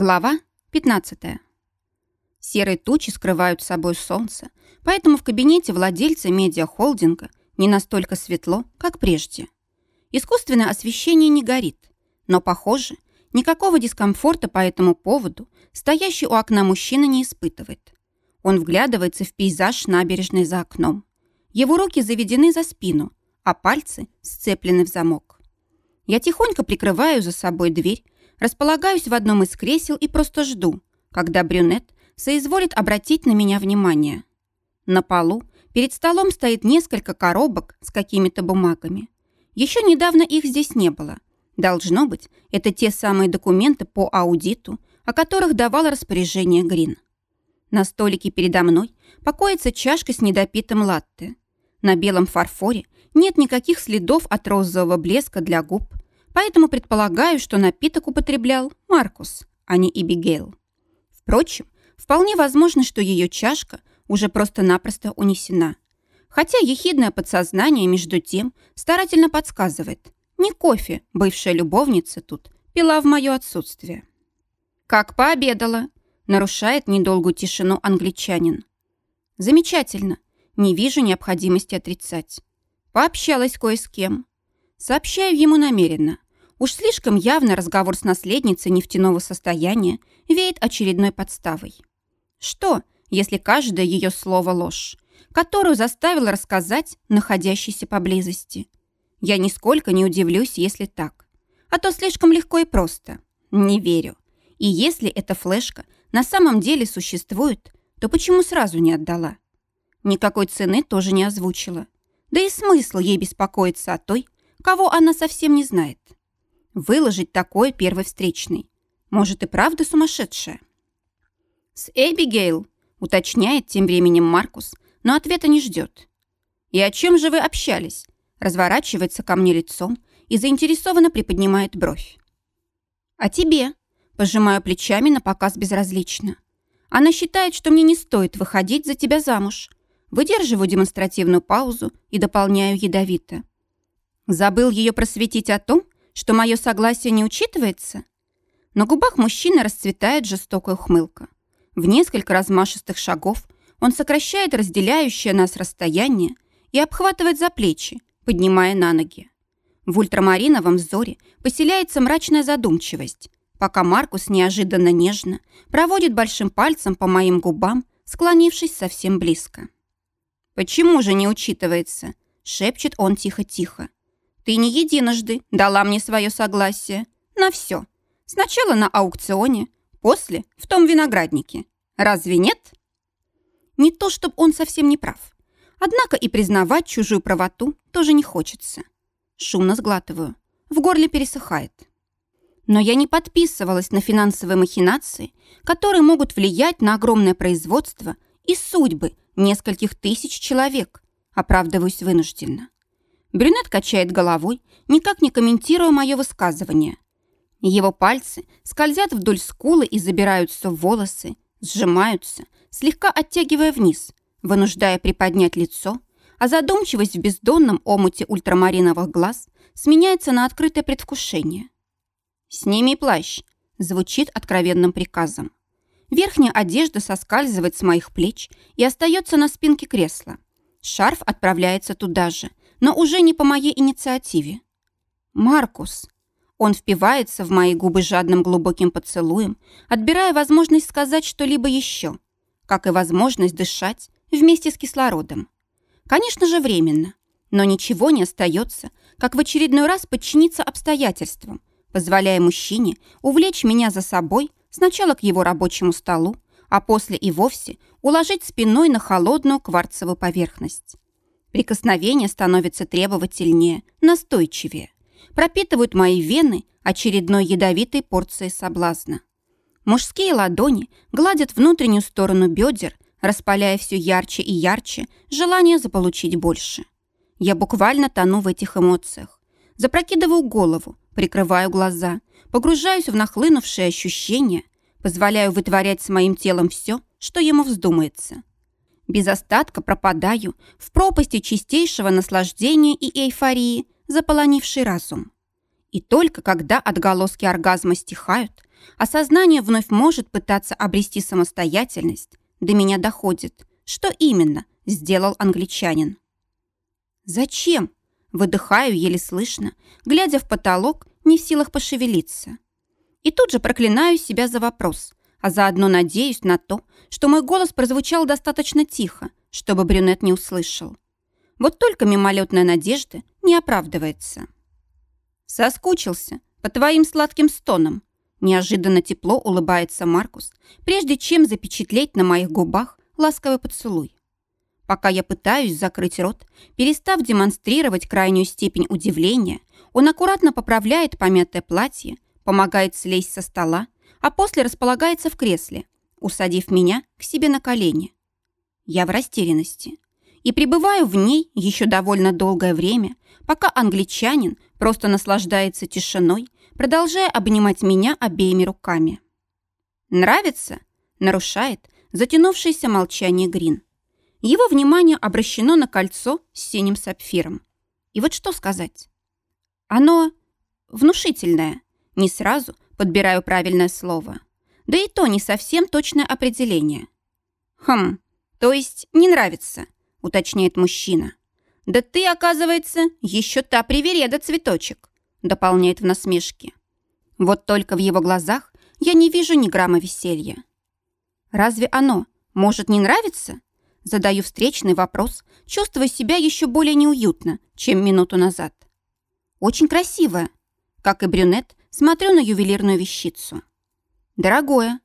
Глава 15. Серые тучи скрывают собой солнце, поэтому в кабинете владельца медиахолдинга не настолько светло, как прежде. Искусственное освещение не горит, но, похоже, никакого дискомфорта по этому поводу стоящий у окна мужчина не испытывает. Он вглядывается в пейзаж набережной за окном. Его руки заведены за спину, а пальцы сцеплены в замок. Я тихонько прикрываю за собой дверь, Располагаюсь в одном из кресел и просто жду, когда брюнет соизволит обратить на меня внимание. На полу перед столом стоит несколько коробок с какими-то бумагами. Еще недавно их здесь не было. Должно быть, это те самые документы по аудиту, о которых давал распоряжение Грин. На столике передо мной покоится чашка с недопитым латте. На белом фарфоре нет никаких следов от розового блеска для губ, поэтому предполагаю, что напиток употреблял Маркус, а не Ибигейл. Впрочем, вполне возможно, что ее чашка уже просто-напросто унесена. Хотя ехидное подсознание между тем старательно подсказывает. Не кофе бывшая любовница тут пила в мое отсутствие. «Как пообедала?» – нарушает недолгую тишину англичанин. «Замечательно. Не вижу необходимости отрицать. Пообщалась кое с кем. Сообщаю ему намеренно. Уж слишком явно разговор с наследницей нефтяного состояния веет очередной подставой. Что, если каждое ее слово ложь, которую заставила рассказать находящийся поблизости? Я нисколько не удивлюсь, если так. А то слишком легко и просто. Не верю. И если эта флешка на самом деле существует, то почему сразу не отдала? Никакой цены тоже не озвучила. Да и смысл ей беспокоиться о той, кого она совсем не знает. Выложить такое первый встречный. Может, и правда сумасшедшая? С Эбигейл, уточняет тем временем Маркус, но ответа не ждет. И о чем же вы общались? Разворачивается ко мне лицом и заинтересованно приподнимает бровь. «О тебе», – пожимаю плечами на показ безразлично. «Она считает, что мне не стоит выходить за тебя замуж». Выдерживаю демонстративную паузу и дополняю ядовито. Забыл ее просветить о том, что мое согласие не учитывается? На губах мужчины расцветает жестокая ухмылка. В несколько размашистых шагов он сокращает разделяющее нас расстояние и обхватывает за плечи, поднимая на ноги. В ультрамариновом взоре поселяется мрачная задумчивость, пока Маркус неожиданно нежно проводит большим пальцем по моим губам, склонившись совсем близко. «Почему же не учитывается?» — шепчет он тихо-тихо. Ты не единожды дала мне свое согласие. На все. Сначала на аукционе, после в том винограднике. Разве нет? Не то, чтобы он совсем не прав. Однако и признавать чужую правоту тоже не хочется. Шумно сглатываю. В горле пересыхает. Но я не подписывалась на финансовые махинации, которые могут влиять на огромное производство и судьбы нескольких тысяч человек. Оправдываюсь вынужденно. Брюнет качает головой, никак не комментируя мое высказывание. Его пальцы скользят вдоль скулы и забираются в волосы, сжимаются, слегка оттягивая вниз, вынуждая приподнять лицо, а задумчивость в бездонном омуте ультрамариновых глаз сменяется на открытое предвкушение. «Сними плащ», — звучит откровенным приказом. Верхняя одежда соскальзывает с моих плеч и остается на спинке кресла. Шарф отправляется туда же, но уже не по моей инициативе. «Маркус!» Он впивается в мои губы жадным глубоким поцелуем, отбирая возможность сказать что-либо еще, как и возможность дышать вместе с кислородом. Конечно же, временно, но ничего не остается, как в очередной раз подчиниться обстоятельствам, позволяя мужчине увлечь меня за собой сначала к его рабочему столу, а после и вовсе уложить спиной на холодную кварцевую поверхность. Прикосновения становятся требовательнее, настойчивее. Пропитывают мои вены очередной ядовитой порцией соблазна. Мужские ладони гладят внутреннюю сторону бедер, распаляя все ярче и ярче желание заполучить больше. Я буквально тону в этих эмоциях. Запрокидываю голову, прикрываю глаза, погружаюсь в нахлынувшие ощущения, позволяю вытворять с моим телом все, что ему вздумается без остатка пропадаю в пропасти чистейшего наслаждения и эйфории, заполонившей разум. И только когда отголоски оргазма стихают, а сознание вновь может пытаться обрести самостоятельность, до меня доходит, что именно сделал англичанин. «Зачем?» – выдыхаю еле слышно, глядя в потолок, не в силах пошевелиться. И тут же проклинаю себя за вопрос, а заодно надеюсь на то, что мой голос прозвучал достаточно тихо, чтобы брюнет не услышал. Вот только мимолетная надежда не оправдывается. «Соскучился по твоим сладким стонам», неожиданно тепло улыбается Маркус, прежде чем запечатлеть на моих губах ласковый поцелуй. Пока я пытаюсь закрыть рот, перестав демонстрировать крайнюю степень удивления, он аккуратно поправляет помятое платье, помогает слезть со стола, а после располагается в кресле, усадив меня к себе на колени. Я в растерянности и пребываю в ней еще довольно долгое время, пока англичанин просто наслаждается тишиной, продолжая обнимать меня обеими руками. «Нравится?» – нарушает затянувшееся молчание Грин. Его внимание обращено на кольцо с синим сапфиром. И вот что сказать? Оно внушительное. Не сразу подбираю правильное слово. Да и то не совсем точное определение. Хм, то есть не нравится, уточняет мужчина. Да ты, оказывается, еще та привереда цветочек, дополняет в насмешке. Вот только в его глазах я не вижу ни грамма веселья. Разве оно может не нравиться? Задаю встречный вопрос, чувствуя себя еще более неуютно, чем минуту назад. Очень красивая. Как и брюнет, смотрю на ювелирную вещицу. Дорогое,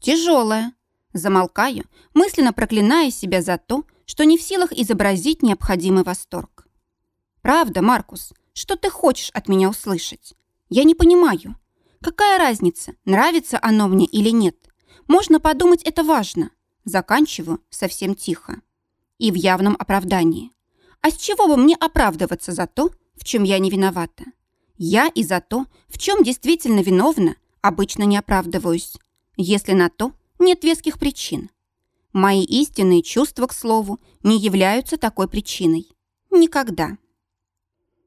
тяжелое. Замолкаю, мысленно проклиная себя за то, что не в силах изобразить необходимый восторг. «Правда, Маркус, что ты хочешь от меня услышать? Я не понимаю. Какая разница, нравится оно мне или нет? Можно подумать, это важно. Заканчиваю совсем тихо. И в явном оправдании. А с чего бы мне оправдываться за то, в чем я не виновата? Я и за то, в чем действительно виновна, обычно не оправдываюсь, если на то нет веских причин. Мои истинные чувства, к слову, не являются такой причиной. Никогда.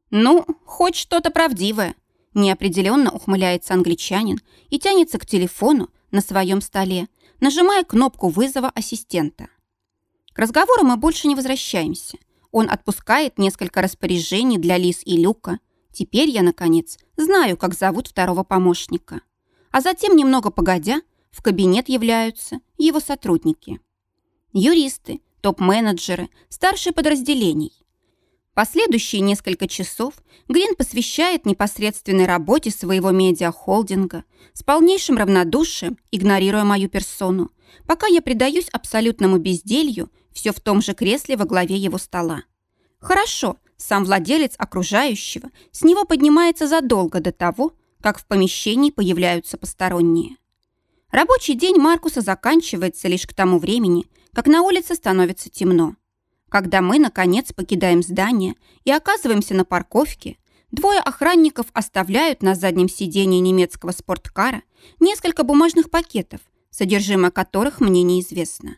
«Ну, хоть что-то правдивое», – неопределенно ухмыляется англичанин и тянется к телефону на своем столе, нажимая кнопку вызова ассистента. К разговору мы больше не возвращаемся. Он отпускает несколько распоряжений для Лиз и Люка. Теперь я, наконец, знаю, как зовут второго помощника. А затем, немного погодя, в кабинет являются его сотрудники. Юристы, топ-менеджеры, старшие подразделений. Последующие несколько часов Грин посвящает непосредственной работе своего медиахолдинга с полнейшим равнодушием, игнорируя мою персону, пока я предаюсь абсолютному безделью все в том же кресле во главе его стола. Хорошо, сам владелец окружающего с него поднимается задолго до того, как в помещении появляются посторонние. Рабочий день Маркуса заканчивается лишь к тому времени, как на улице становится темно. Когда мы, наконец, покидаем здание и оказываемся на парковке, двое охранников оставляют на заднем сидении немецкого спорткара несколько бумажных пакетов, содержимое которых мне неизвестно.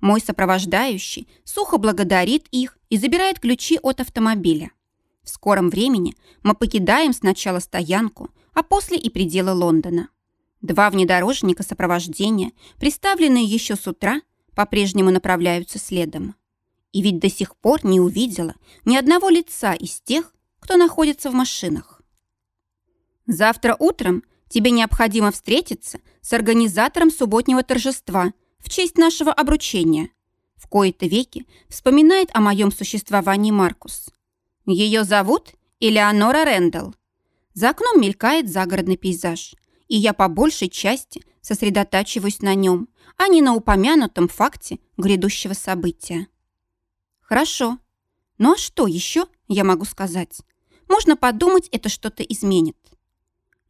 Мой сопровождающий сухо благодарит их и забирает ключи от автомобиля. В скором времени мы покидаем сначала стоянку, а после и пределы Лондона. Два внедорожника сопровождения, представленные еще с утра, по-прежнему направляются следом. И ведь до сих пор не увидела ни одного лица из тех, кто находится в машинах. Завтра утром тебе необходимо встретиться с организатором субботнего торжества в честь нашего обручения. В кои-то веки вспоминает о моем существовании Маркус. Ее зовут Элеонора Рэндалл. За окном мелькает загородный пейзаж, и я по большей части сосредотачиваюсь на нем, а не на упомянутом факте грядущего события. Хорошо. Ну а что еще я могу сказать? Можно подумать, это что-то изменит.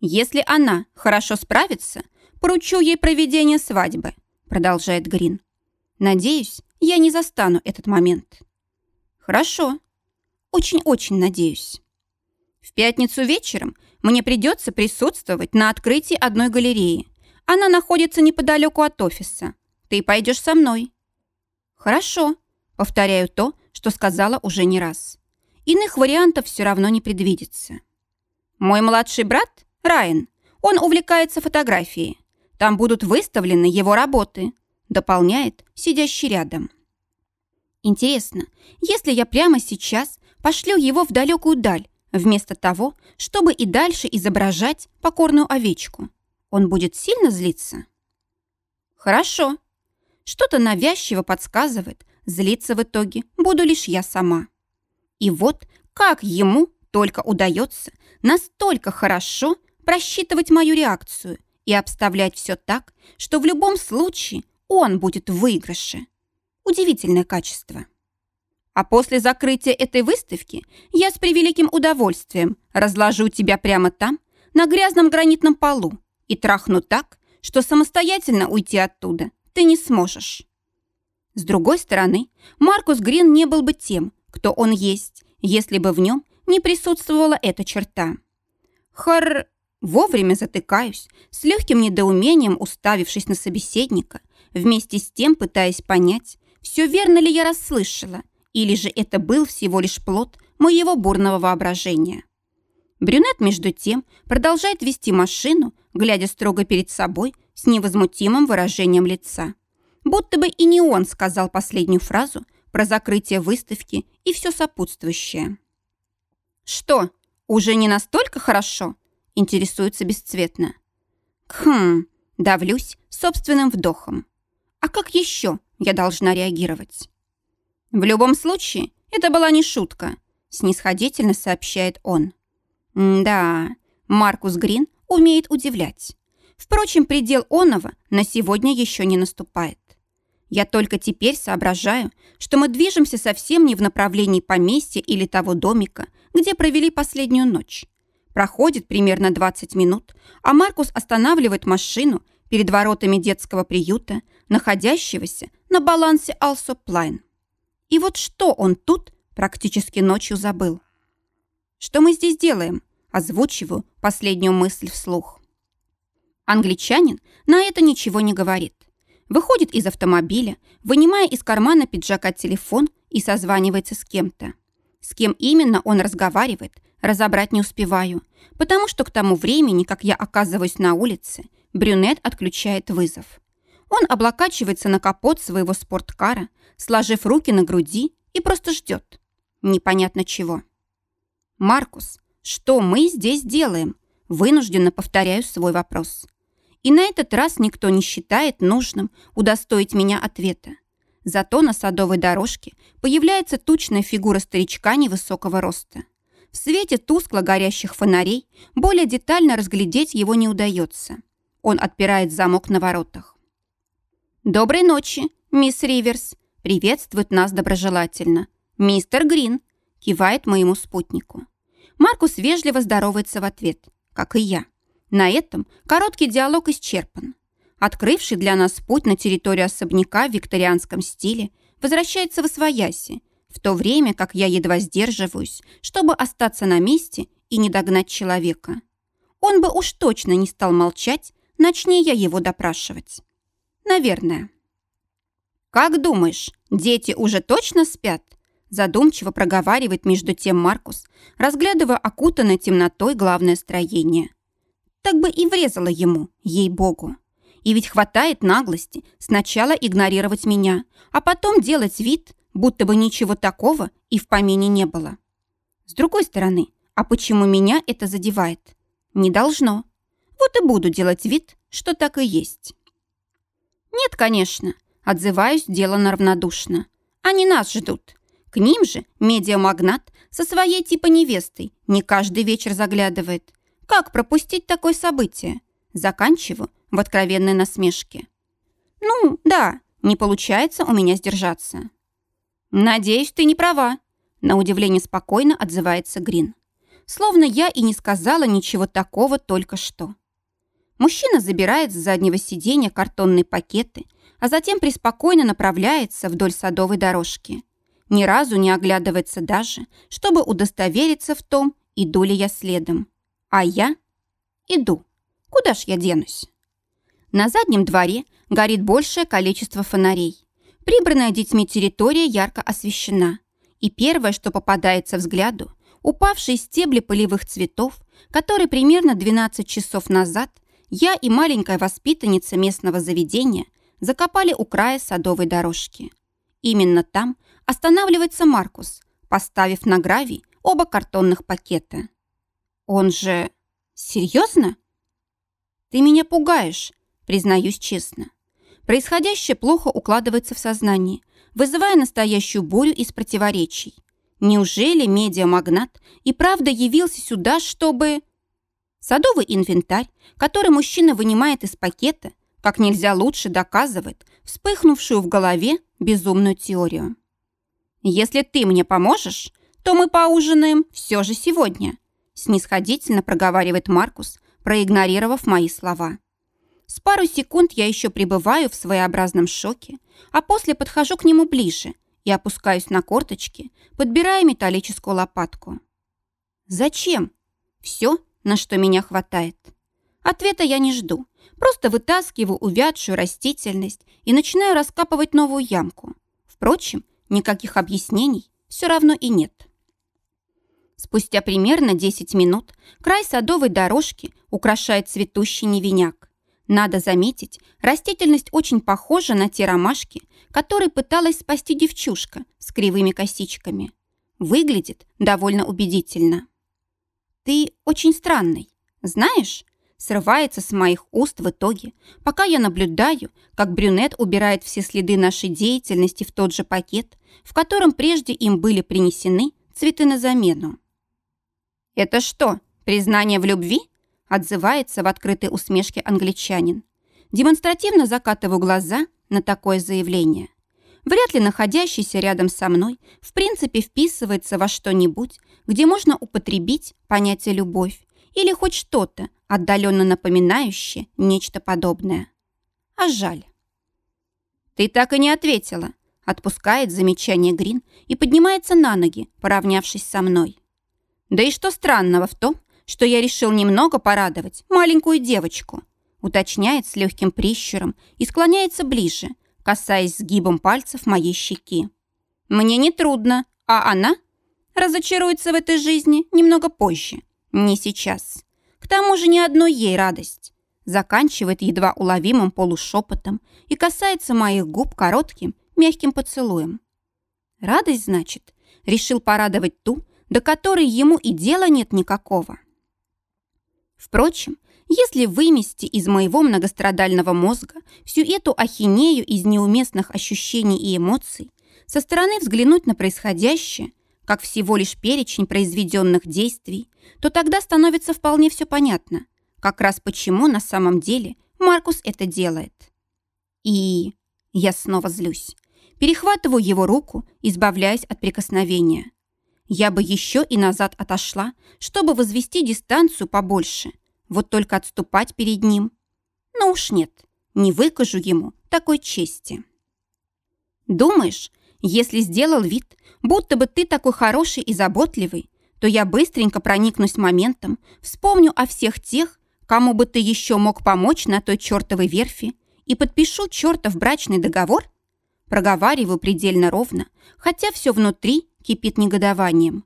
Если она хорошо справится, поручу ей проведение свадьбы, продолжает Грин. Надеюсь, я не застану этот момент. Хорошо. Очень-очень надеюсь. В пятницу вечером мне придется присутствовать на открытии одной галереи. Она находится неподалеку от офиса. Ты пойдешь со мной. Хорошо. Повторяю то, что сказала уже не раз. Иных вариантов все равно не предвидится. «Мой младший брат, Райан, он увлекается фотографией. Там будут выставлены его работы», дополняет сидящий рядом. Интересно, если я прямо сейчас пошлю его в далекую даль, вместо того, чтобы и дальше изображать покорную овечку, он будет сильно злиться? Хорошо. Что-то навязчиво подсказывает, злиться в итоге буду лишь я сама. И вот как ему только удается настолько хорошо просчитывать мою реакцию и обставлять все так, что в любом случае он будет в выигрыше. Удивительное качество. А после закрытия этой выставки я с превеликим удовольствием разложу тебя прямо там, на грязном гранитном полу, и трахну так, что самостоятельно уйти оттуда ты не сможешь. С другой стороны, Маркус Грин не был бы тем, кто он есть, если бы в нем не присутствовала эта черта. Хар... Вовремя затыкаюсь, с легким недоумением уставившись на собеседника, вместе с тем пытаясь понять, все верно ли я расслышала, или же это был всего лишь плод моего бурного воображения. Брюнет, между тем, продолжает вести машину, глядя строго перед собой с невозмутимым выражением лица. Будто бы и не он сказал последнюю фразу про закрытие выставки и все сопутствующее. «Что, уже не настолько хорошо?» – интересуется бесцветно. «Хм, давлюсь собственным вдохом. А как еще я должна реагировать?» «В любом случае, это была не шутка», – снисходительно сообщает он. «Да, Маркус Грин умеет удивлять. Впрочем, предел оного на сегодня еще не наступает. Я только теперь соображаю, что мы движемся совсем не в направлении поместья или того домика, где провели последнюю ночь. Проходит примерно 20 минут, а Маркус останавливает машину перед воротами детского приюта, находящегося на балансе Алсоплайн. И вот что он тут практически ночью забыл. «Что мы здесь делаем?» Озвучиваю последнюю мысль вслух. Англичанин на это ничего не говорит. Выходит из автомобиля, вынимая из кармана пиджака телефон и созванивается с кем-то. С кем именно он разговаривает, разобрать не успеваю, потому что к тому времени, как я оказываюсь на улице, брюнет отключает вызов. Он облокачивается на капот своего спорткара, сложив руки на груди и просто ждет. Непонятно чего. «Маркус, что мы здесь делаем?» Вынужденно повторяю свой вопрос. И на этот раз никто не считает нужным удостоить меня ответа. Зато на садовой дорожке появляется тучная фигура старичка невысокого роста. В свете тускло горящих фонарей более детально разглядеть его не удается. Он отпирает замок на воротах. «Доброй ночи, мисс Риверс!» Приветствует нас доброжелательно. «Мистер Грин!» Кивает моему спутнику. Маркус вежливо здоровается в ответ, как и я. На этом короткий диалог исчерпан. Открывший для нас путь на территорию особняка в викторианском стиле возвращается в Освояси, в то время как я едва сдерживаюсь, чтобы остаться на месте и не догнать человека. Он бы уж точно не стал молчать, начни я его допрашивать. Наверное. «Как думаешь, дети уже точно спят?» Задумчиво проговаривает между тем Маркус, разглядывая окутанное темнотой главное строение. Так бы и врезала ему, ей-богу. И ведь хватает наглости сначала игнорировать меня, а потом делать вид, будто бы ничего такого и в помине не было. С другой стороны, а почему меня это задевает? Не должно. Вот и буду делать вид, что так и есть. Нет, конечно, Отзываюсь делано равнодушно. Они нас ждут. К ним же медиамагнат со своей типа невестой не каждый вечер заглядывает. Как пропустить такое событие? Заканчиваю в откровенной насмешке. Ну, да, не получается у меня сдержаться. Надеюсь, ты не права. На удивление спокойно отзывается Грин. Словно я и не сказала ничего такого только что. Мужчина забирает с заднего сиденья картонные пакеты а затем преспокойно направляется вдоль садовой дорожки. Ни разу не оглядывается даже, чтобы удостовериться в том, иду ли я следом. А я иду. Куда ж я денусь? На заднем дворе горит большее количество фонарей. Прибранная детьми территория ярко освещена. И первое, что попадается взгляду, упавшие стебли полевых цветов, который примерно 12 часов назад я и маленькая воспитанница местного заведения закопали у края садовой дорожки. Именно там останавливается Маркус, поставив на гравий оба картонных пакета. Он же... Серьезно? Ты меня пугаешь, признаюсь честно. Происходящее плохо укладывается в сознание, вызывая настоящую бурю из противоречий. Неужели медиамагнат и правда явился сюда, чтобы... Садовый инвентарь, который мужчина вынимает из пакета, как нельзя лучше доказывает вспыхнувшую в голове безумную теорию. «Если ты мне поможешь, то мы поужинаем все же сегодня», снисходительно проговаривает Маркус, проигнорировав мои слова. С пару секунд я еще пребываю в своеобразном шоке, а после подхожу к нему ближе и опускаюсь на корточки, подбирая металлическую лопатку. «Зачем?» «Все, на что меня хватает». Ответа я не жду, просто вытаскиваю увядшую растительность и начинаю раскапывать новую ямку. Впрочем, никаких объяснений все равно и нет. Спустя примерно 10 минут край садовой дорожки украшает цветущий невиняк. Надо заметить, растительность очень похожа на те ромашки, которые пыталась спасти девчушка с кривыми косичками. Выглядит довольно убедительно. «Ты очень странный. Знаешь?» Срывается с моих уст в итоге, пока я наблюдаю, как брюнет убирает все следы нашей деятельности в тот же пакет, в котором прежде им были принесены цветы на замену. «Это что, признание в любви?» Отзывается в открытой усмешке англичанин. Демонстративно закатываю глаза на такое заявление. Вряд ли находящийся рядом со мной в принципе вписывается во что-нибудь, где можно употребить понятие «любовь» или хоть что-то, отдаленно напоминающее нечто подобное. А жаль. «Ты так и не ответила», — отпускает замечание Грин и поднимается на ноги, поравнявшись со мной. «Да и что странного в том, что я решил немного порадовать маленькую девочку, уточняет с легким прищуром и склоняется ближе, касаясь сгибом пальцев моей щеки. Мне не трудно, а она разочаруется в этой жизни немного позже, не сейчас. К тому же ни одной ей радость. Заканчивает едва уловимым полушепотом и касается моих губ коротким, мягким поцелуем. Радость, значит, решил порадовать ту, до которой ему и дела нет никакого. Впрочем, если вымести из моего многострадального мозга всю эту ахинею из неуместных ощущений и эмоций, со стороны взглянуть на происходящее, как всего лишь перечень произведенных действий, то тогда становится вполне все понятно, как раз почему на самом деле Маркус это делает. И я снова злюсь. Перехватываю его руку, избавляясь от прикосновения. Я бы еще и назад отошла, чтобы возвести дистанцию побольше. Вот только отступать перед ним. Но уж нет, не выкажу ему такой чести. Думаешь, если сделал вид, будто бы ты такой хороший и заботливый, то я быстренько проникнусь моментом, вспомню о всех тех, кому бы ты еще мог помочь на той чертовой верфи, и подпишу чертов брачный договор? Проговариваю предельно ровно, хотя все внутри кипит негодованием.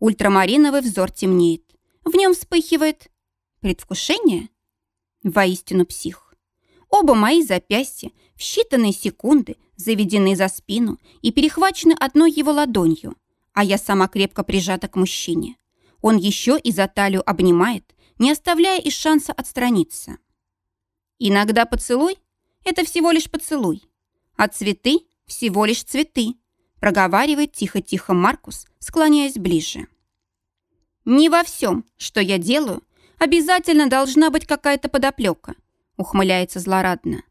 Ультрамариновый взор темнеет. В нем вспыхивает предвкушение. Воистину псих. Оба мои запястья в считанные секунды заведены за спину и перехвачены одной его ладонью, а я сама крепко прижата к мужчине. Он еще и за талию обнимает, не оставляя и шанса отстраниться. Иногда поцелуй — это всего лишь поцелуй, а цветы — всего лишь цветы, проговаривает тихо-тихо Маркус, склоняясь ближе. «Не во всем, что я делаю, обязательно должна быть какая-то подоплека», ухмыляется злорадно.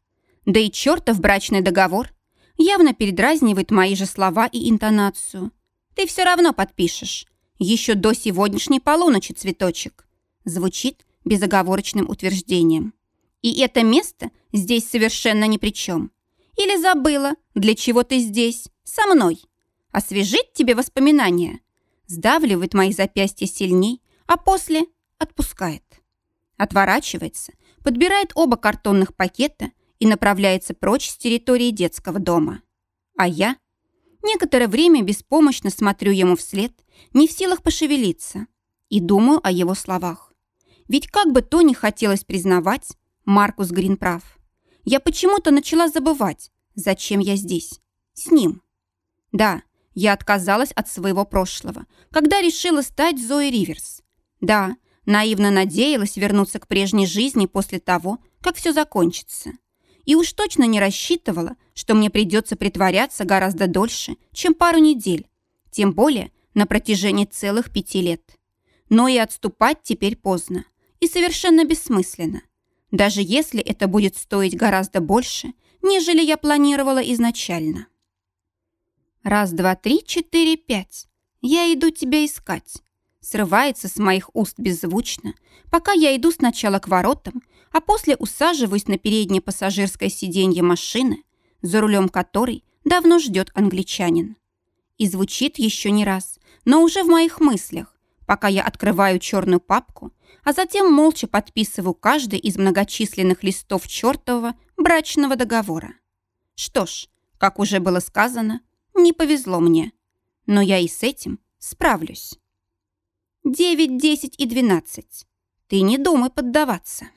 Да и чертов брачный договор явно передразнивает мои же слова и интонацию. Ты все равно подпишешь. Еще до сегодняшней полуночи, цветочек. Звучит безоговорочным утверждением. И это место здесь совершенно ни при чем. Или забыла, для чего ты здесь, со мной. Освежить тебе воспоминания. Сдавливает мои запястья сильней, а после отпускает. Отворачивается, подбирает оба картонных пакета и направляется прочь с территории детского дома. А я некоторое время беспомощно смотрю ему вслед, не в силах пошевелиться. и думаю о его словах. Ведь как бы то ни хотелось признавать, Маркус Грин прав. Я почему-то начала забывать, зачем я здесь. С ним. Да, я отказалась от своего прошлого, когда решила стать Зоей Риверс. Да, наивно надеялась вернуться к прежней жизни после того, как все закончится. И уж точно не рассчитывала, что мне придется притворяться гораздо дольше, чем пару недель, тем более на протяжении целых пяти лет. Но и отступать теперь поздно и совершенно бессмысленно, даже если это будет стоить гораздо больше, нежели я планировала изначально. Раз, два, три, четыре, пять. Я иду тебя искать. Срывается с моих уст беззвучно, пока я иду сначала к воротам, а после усаживаюсь на переднее пассажирское сиденье машины, за рулем которой давно ждет англичанин. И звучит еще не раз, но уже в моих мыслях, пока я открываю черную папку, а затем молча подписываю каждый из многочисленных листов чертового брачного договора. Что ж, как уже было сказано, не повезло мне, но я и с этим справлюсь. Девять, десять и двенадцать. Ты не думай поддаваться.